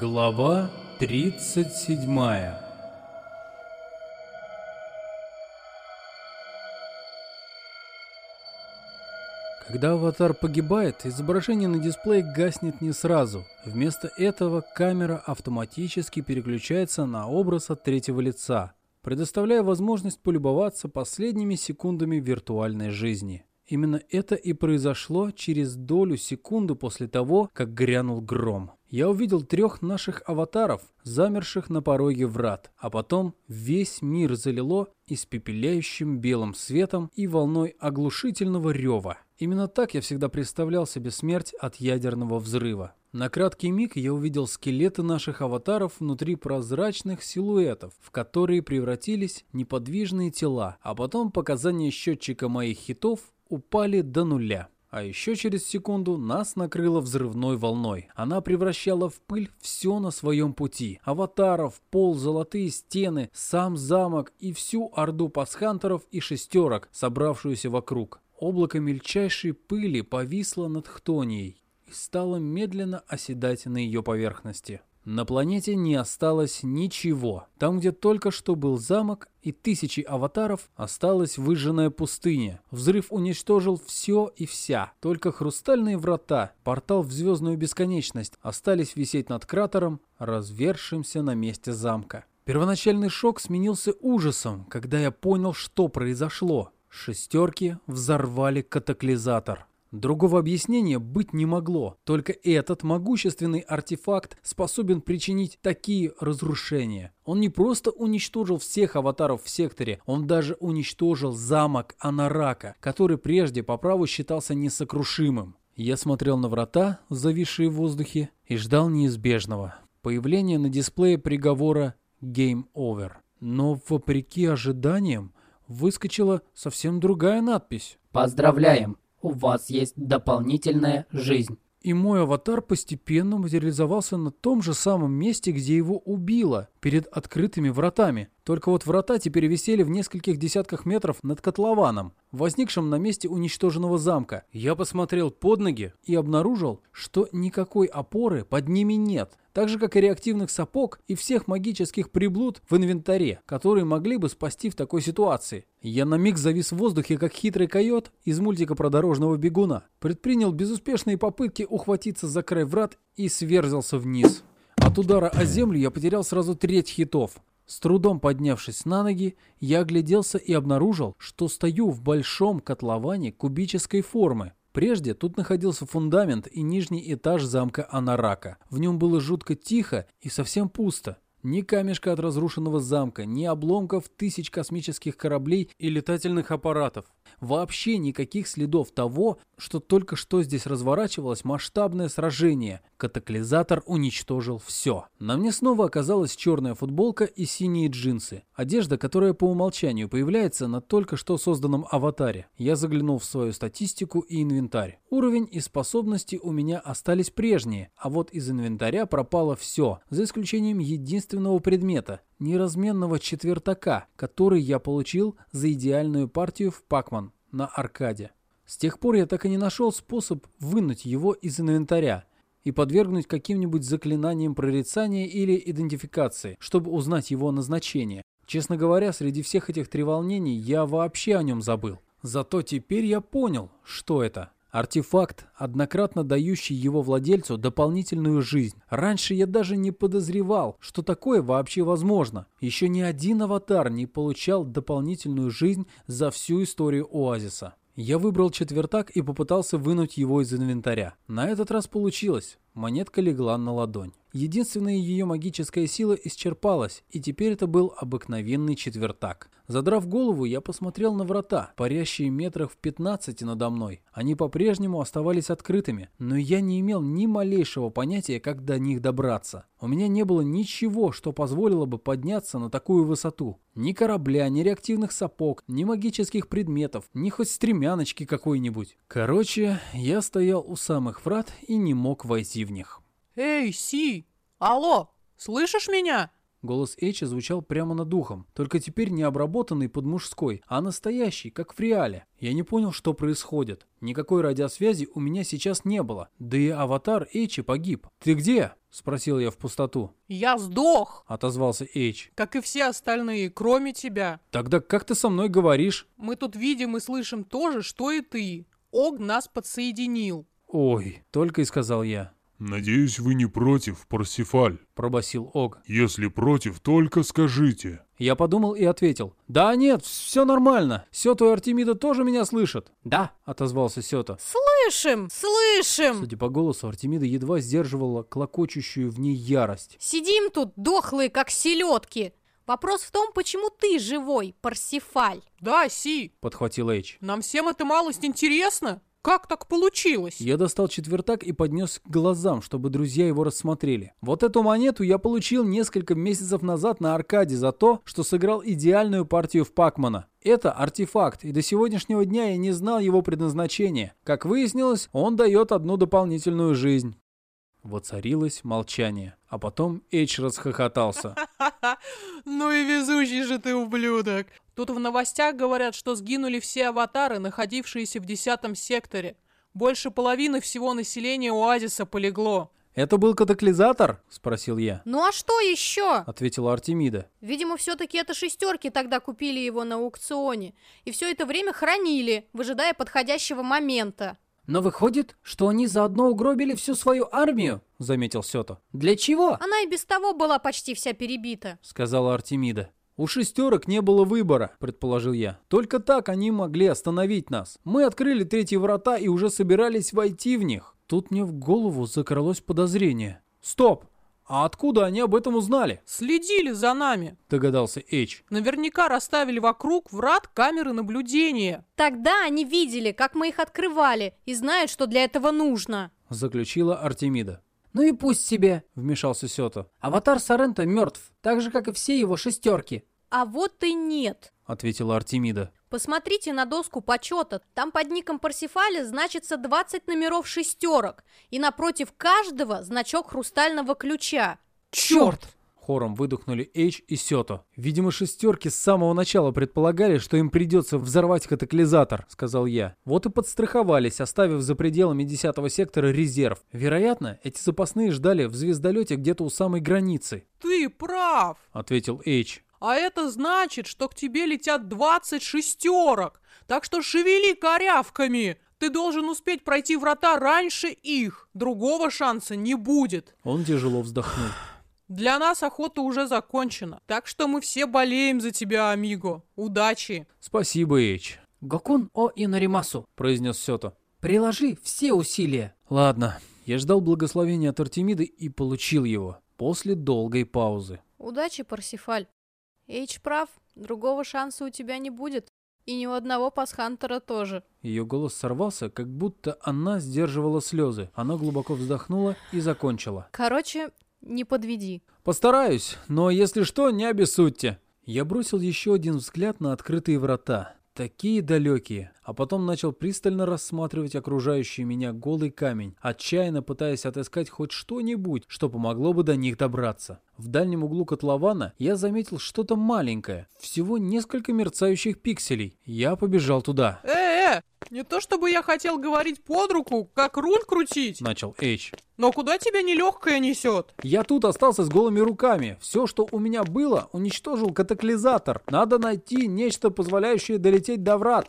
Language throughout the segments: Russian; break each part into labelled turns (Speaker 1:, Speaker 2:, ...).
Speaker 1: Глава 37 Когда аватар погибает, изображение на дисплее гаснет не сразу. Вместо этого камера автоматически переключается на образ от третьего лица, предоставляя возможность полюбоваться последними секундами виртуальной жизни. Именно это и произошло через долю секунды после того, как грянул гром. Я увидел трех наших аватаров, замерших на пороге врат, а потом весь мир залило испепеляющим белым светом и волной оглушительного рева. Именно так я всегда представлял себе смерть от ядерного взрыва. На краткий миг я увидел скелеты наших аватаров внутри прозрачных силуэтов, в которые превратились неподвижные тела, а потом показания счетчика моих хитов упали до нуля. А еще через секунду нас накрыло взрывной волной. Она превращала в пыль все на своем пути. Аватаров, пол, золотые стены, сам замок и всю орду пасхантеров и шестерок, собравшуюся вокруг. Облако мельчайшей пыли повисло над Хтонией и стало медленно оседать на ее поверхности. На планете не осталось ничего. Там, где только что был замок и тысячи аватаров, осталась выжженная пустыня. Взрыв уничтожил все и вся. Только хрустальные врата, портал в звездную бесконечность, остались висеть над кратером, развершимся на месте замка. Первоначальный шок сменился ужасом, когда я понял, что произошло. Шестерки взорвали катаклизатор. Другого объяснения быть не могло. Только этот могущественный артефакт способен причинить такие разрушения. Он не просто уничтожил всех аватаров в секторе, он даже уничтожил замок Анарака, который прежде по праву считался несокрушимым. Я смотрел на врата, зависшие в воздухе, и ждал неизбежного. Появления на дисплее приговора «Game Over». Но, вопреки ожиданиям, выскочила совсем другая надпись.
Speaker 2: Поздравляем! У вас есть дополнительная жизнь.
Speaker 1: И мой аватар постепенно материализовался на том же самом месте, где его убило, перед открытыми вратами. Только вот врата теперь висели в нескольких десятках метров над котлованом, возникшим на месте уничтоженного замка. Я посмотрел под ноги и обнаружил, что никакой опоры под ними нет так же как и реактивных сапог и всех магических приблуд в инвентаре, которые могли бы спасти в такой ситуации. Я на миг завис в воздухе, как хитрый койот из мультика про дорожного бегуна. Предпринял безуспешные попытки ухватиться за край врат и сверзился вниз. От удара о землю я потерял сразу треть хитов. С трудом поднявшись на ноги, я огляделся и обнаружил, что стою в большом котловане кубической формы. Прежде тут находился фундамент и нижний этаж замка Анарака. В нем было жутко тихо и совсем пусто. Ни камешка от разрушенного замка, ни обломков тысяч космических кораблей и летательных аппаратов. Вообще никаких следов того, что только что здесь разворачивалось масштабное сражение. Катаклизатор уничтожил все. На мне снова оказалась черная футболка и синие джинсы. Одежда, которая по умолчанию появляется на только что созданном аватаре. Я заглянул в свою статистику и инвентарь. Уровень и способности у меня остались прежние, а вот из инвентаря пропало все, за исключением единственного предмета – неразменного четвертака, который я получил за идеальную партию в Пакман на аркаде. С тех пор я так и не нашел способ вынуть его из инвентаря и подвергнуть каким-нибудь заклинаниям прорицания или идентификации, чтобы узнать его назначение. Честно говоря, среди всех этих треволнений я вообще о нем забыл. Зато теперь я понял, что это. Артефакт, однократно дающий его владельцу дополнительную жизнь. Раньше я даже не подозревал, что такое вообще возможно. Еще ни один аватар не получал дополнительную жизнь за всю историю Оазиса. Я выбрал четвертак и попытался вынуть его из инвентаря. На этот раз получилось. Монетка легла на ладонь. Единственная ее магическая сила исчерпалась, и теперь это был обыкновенный четвертак. Задрав голову, я посмотрел на врата, парящие метрах в 15 надо мной. Они по-прежнему оставались открытыми, но я не имел ни малейшего понятия, как до них добраться. У меня не было ничего, что позволило бы подняться на такую высоту. Ни корабля, ни реактивных сапог, ни магических предметов, ни хоть стремяночки какой-нибудь. Короче, я стоял у самых врат и не мог войти в них.
Speaker 3: «Эй, Си! Алло! Слышишь меня?»
Speaker 1: Голос Эйча звучал прямо над ухом, только теперь не обработанный под мужской, а настоящий, как в реале. Я не понял, что происходит. Никакой радиосвязи у меня сейчас не было. Да и аватар Эйчи погиб. «Ты где?» — спросил я в пустоту.
Speaker 3: «Я сдох!»
Speaker 1: — отозвался Эйч.
Speaker 3: «Как и все остальные, кроме тебя.
Speaker 1: «Тогда как ты со мной говоришь?»
Speaker 3: Мы тут видим и слышим то же, что и ты. Ог нас подсоединил».
Speaker 1: «Ой», — только и сказал я.
Speaker 4: «Надеюсь, вы не против, Парсифаль.
Speaker 1: — пробасил Ог.
Speaker 4: Если против, только скажите».
Speaker 1: Я подумал и ответил. «Да нет, все нормально. Сёта и Артемида тоже меня слышат». «Да», — отозвался Сёта.
Speaker 5: Слышим, слышим.
Speaker 1: Судя по голосу, Артемида едва сдерживала клокочущую в ней ярость.
Speaker 5: Сидим тут дохлые, как селедки. Вопрос в том, почему ты живой, Парсифаль.
Speaker 3: «Да, Си, —
Speaker 1: подхватил Эйч.
Speaker 3: нам всем это малость интересно. Как так получилось?»
Speaker 1: Я достал четвертак и поднес к глазам, чтобы друзья его рассмотрели. Вот эту монету я получил несколько месяцев назад на аркаде за то, что сыграл идеальную партию в Пакмана. Это артефакт, и до сегодняшнего дня я не знал его предназначения. Как выяснилось, он дает одну дополнительную жизнь. Воцарилось молчание, а потом Эйч расхохотался.
Speaker 3: Ну и везучий же ты ублюдок. Тут в новостях говорят, что сгинули все аватары, находившиеся в десятом секторе. Больше половины всего населения оазиса полегло.
Speaker 1: «Это был катаклизатор?» – спросил я.
Speaker 5: Ну а что еще?
Speaker 1: Ответила Артемида.
Speaker 5: Видимо, все-таки это шестерки тогда купили его на аукционе. И все это время хранили, выжидая подходящего момента.
Speaker 2: Но выходит, что они заодно угробили всю свою армию, –
Speaker 1: заметил Сёта.
Speaker 2: Для чего?
Speaker 5: Она и без того была почти вся перебита.
Speaker 1: Сказала Артемида. «У шестерок не было выбора», – предположил я. «Только так они могли остановить нас. Мы открыли третьи врата и уже собирались войти в них». Тут мне в голову закралось подозрение. «Стоп! А откуда они об этом узнали?»
Speaker 3: Следили за нами.
Speaker 1: – догадался Эйч.
Speaker 3: Наверняка расставили вокруг врат камеры наблюдения.
Speaker 5: Тогда они видели, как мы их открывали, и знают, что для этого нужно.
Speaker 1: Заключила Артемида.
Speaker 2: Ну и пусть себе.
Speaker 1: Вмешался Сёта.
Speaker 2: Аватар Сорента мертв, так же, как и все его шестерки.
Speaker 5: А вот и нет.
Speaker 1: Ответила Артемида.
Speaker 5: Посмотрите на доску почета. Там под ником Парсифаля значится 20 номеров шестерок. И напротив каждого значок хрустального ключа.
Speaker 3: Черт!
Speaker 1: Хором выдохнули Эйч и Сёто. «Видимо, шестерки с самого начала предполагали, что им придется взорвать катаклизатор», — сказал я. «Вот и подстраховались, оставив за пределами десятого сектора резерв. Вероятно, эти запасные ждали в звездолете где-то у самой границы»,
Speaker 3: Ты прав.
Speaker 1: — ответил Эйч.
Speaker 3: А это значит, что к тебе летят 20 шестерок. Так что шевели корявками. Ты должен успеть пройти врата раньше их. Другого шанса не будет.
Speaker 1: Он тяжело вздохнул.
Speaker 3: Для нас охота уже закончена. Так что мы все болеем за тебя, Амиго. Удачи.
Speaker 1: «Спасибо, Эйч»,
Speaker 2: Гокун о Иноримасу.
Speaker 1: — произнес Сёто.
Speaker 2: Приложи все усилия.
Speaker 1: «Ладно». Я ждал благословения от Артемиды и получил его. После долгой паузы.
Speaker 5: Удачи, Парсифаль. Эйч прав, другого шанса у тебя не будет. И ни у одного пасхантера тоже.
Speaker 1: Ее голос сорвался, как будто она сдерживала слезы. Она глубоко вздохнула и закончила.
Speaker 5: Короче, не подведи.
Speaker 1: «Постараюсь, но если что, не обессудьте». Я бросил еще один взгляд на открытые врата. Такие далекие. А потом начал пристально рассматривать окружающий меня голый камень, отчаянно пытаясь отыскать хоть что-нибудь, что помогло бы до них добраться. В дальнем углу котлована я заметил что-то маленькое, всего несколько мерцающих пикселей. Я побежал туда.
Speaker 3: Э-э, не то чтобы я хотел говорить под руку, как руль крутить.
Speaker 1: Начал Эйч.
Speaker 3: Но куда тебя нелегкое несет?
Speaker 1: Я тут остался с голыми руками. Все, что у меня было, уничтожил катаклизатор. Надо найти нечто, позволяющее долететь до врат.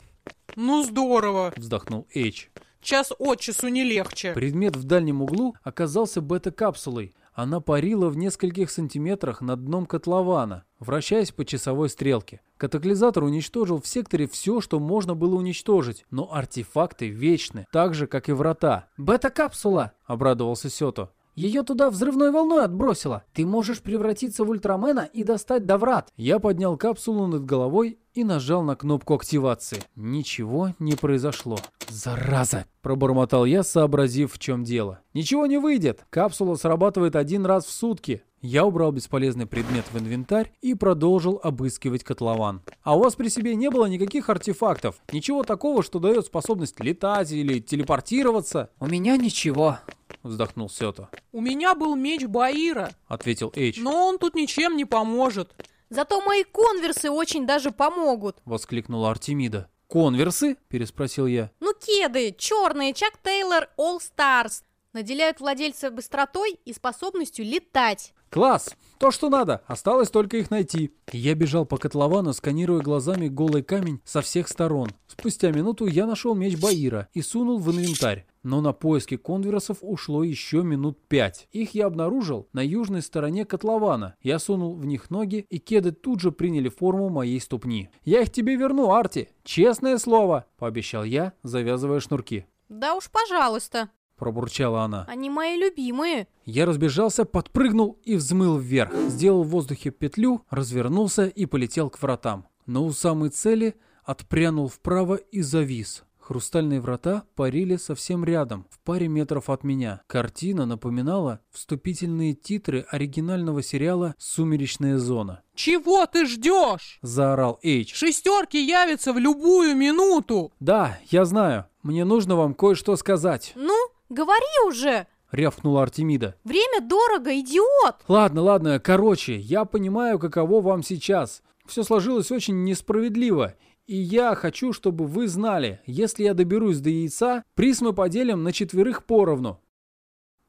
Speaker 3: Ну здорово.
Speaker 1: Вздохнул Эйч.
Speaker 3: Час от часу не легче.
Speaker 1: Предмет в дальнем углу оказался бета-капсулой. Она парила в нескольких сантиметрах над дном котлована, вращаясь по часовой стрелке. Катаклизатор уничтожил в секторе все, что можно было уничтожить, но артефакты вечны, так же, как и врата.
Speaker 2: Бета-капсула.
Speaker 1: — обрадовался Сёто.
Speaker 2: Ее туда взрывной волной отбросило. Ты можешь превратиться в Ультрамена и достать до врат.
Speaker 1: Я поднял капсулу над головой и нажал на кнопку активации. Ничего не произошло. «Зараза!» – пробормотал я, сообразив, в чем дело. «Ничего не выйдет! Капсула срабатывает один раз в сутки!» Я убрал бесполезный предмет в инвентарь и продолжил обыскивать котлован. «А у вас при себе не было никаких артефактов? Ничего такого, что дает способность летать или телепортироваться?»
Speaker 2: У меня ничего.
Speaker 1: вздохнул Сёта.
Speaker 3: У меня был меч Баира,
Speaker 1: Ответил Эйч.
Speaker 3: но он тут ничем не поможет.
Speaker 5: Зато мои конверсы очень даже помогут.
Speaker 1: Воскликнула Артемида. «Конверсы?» – переспросил я.
Speaker 5: Ну, кеды, черные, Чак Тейлор, All Stars. Наделяют владельца быстротой и способностью летать.
Speaker 1: «Класс! То, что надо! Осталось только их найти!» Я бежал по котловану, сканируя глазами голый камень со всех сторон. Спустя минуту я нашел меч Баира и сунул в инвентарь. Но на поиски конверсов ушло еще минут пять. Их я обнаружил на южной стороне котлована. Я сунул в них ноги, и кеды тут же приняли форму моей ступни. «Я их тебе верну, Арти! Честное слово!» – пообещал я, завязывая шнурки.
Speaker 5: Да уж, пожалуйста.
Speaker 1: Пробурчала она.
Speaker 5: Они мои любимые.
Speaker 1: Я разбежался, подпрыгнул и взмыл вверх. Сделал в воздухе петлю, развернулся и полетел к вратам. Но у самой цели отпрянул вправо и завис. Хрустальные врата парили совсем рядом, в паре метров от меня. Картина напоминала вступительные титры оригинального сериала «Сумеречная зона».
Speaker 3: Чего ты ждешь?
Speaker 1: Заорал Эйч.
Speaker 3: Шестерки явятся в любую минуту.
Speaker 1: «Да, я знаю. Мне нужно вам кое-что сказать»,
Speaker 5: Ну, говори уже.
Speaker 1: — рявкнула Артемида.
Speaker 5: Время дорого, идиот.
Speaker 1: Ладно, ладно, короче, я понимаю, каково вам сейчас. Все сложилось очень несправедливо. И я хочу, чтобы вы знали, если я доберусь до яйца, приз мы поделим на четверых поровну.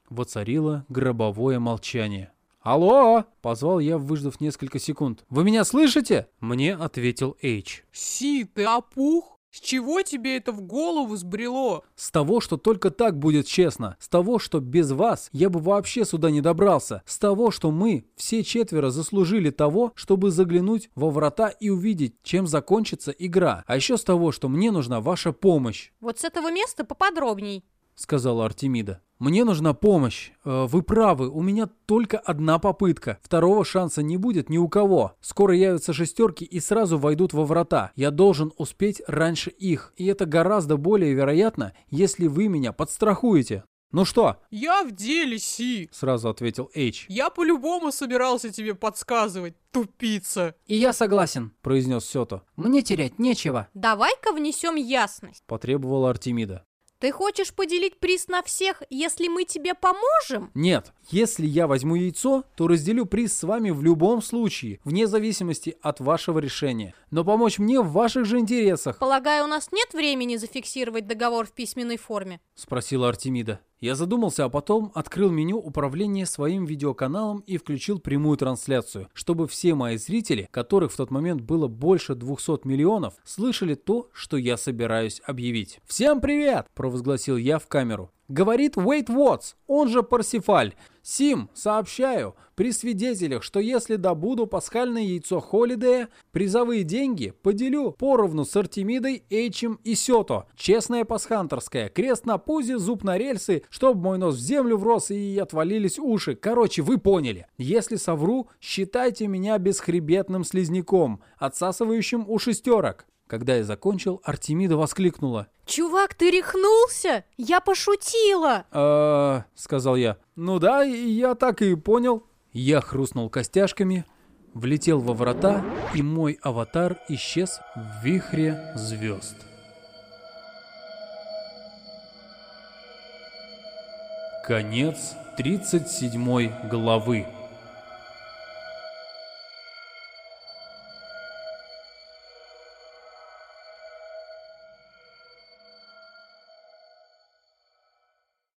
Speaker 1: Воцарило гробовое молчание. «Алло!» — позвал я, выждав несколько секунд. «Вы меня слышите?» Мне ответил Эйч.
Speaker 3: Си, ты опух? С чего тебе это в голову сбрело?
Speaker 1: С того, что только так будет честно. С того, что без вас я бы вообще сюда не добрался. С того, что мы, все четверо, заслужили того, чтобы заглянуть во врата и увидеть, чем закончится игра. А еще с того, что мне нужна ваша помощь,
Speaker 5: Вот с этого места поподробней.
Speaker 1: сказала Артемида. Мне нужна помощь. Э, Вы правы, у меня только одна попытка. Второго шанса не будет ни у кого. Скоро явятся шестерки и сразу войдут во врата. Я должен успеть раньше их. И это гораздо более вероятно, если вы меня подстрахуете. Ну что?
Speaker 3: Я в деле, Си.
Speaker 1: Сразу ответил Эйч.
Speaker 3: Я по-любому собирался тебе подсказывать, тупица.
Speaker 2: И я согласен.
Speaker 1: Произнес Сёто.
Speaker 2: Мне терять нечего.
Speaker 5: Давай-ка внесем ясность.
Speaker 1: Потребовала Артемида.
Speaker 5: Ты хочешь поделить приз на всех, если мы тебе поможем?
Speaker 1: Нет, если я возьму яйцо, то разделю приз с вами в любом случае, вне зависимости от вашего решения. Но помочь мне в ваших же интересах,
Speaker 5: Полагаю, у нас нет времени зафиксировать договор в письменной форме.
Speaker 1: спросила Артемида. Я задумался, а потом открыл меню управления своим видеоканалом и включил прямую трансляцию, чтобы все мои зрители, которых в тот момент было больше 200 миллионов, слышали то, что я собираюсь объявить. «Всем привет!» – провозгласил я в камеру. Говорит Уэйт Уотс, он же Парсифаль. Сим, сообщаю, при свидетелях, что если добуду пасхальное яйцо Холидея, призовые деньги поделю поровну с Артемидой, Эйчем и Сёто. Честная пасхантерская, крест на пузе, зуб на рельсы, чтобы мой нос в землю врос и отвалились уши. Короче, вы поняли. Если совру, считайте меня бесхребетным слизняком, отсасывающим у шестерок. Когда я закончил, Артемида воскликнула.
Speaker 5: Чувак, ты рехнулся? Я пошутила.
Speaker 1: «Э, сказал я. «Ну да, я так и понял». Я хрустнул костяшками, влетел во врата, и мой аватар исчез в вихре звезд. Конец 37 главы.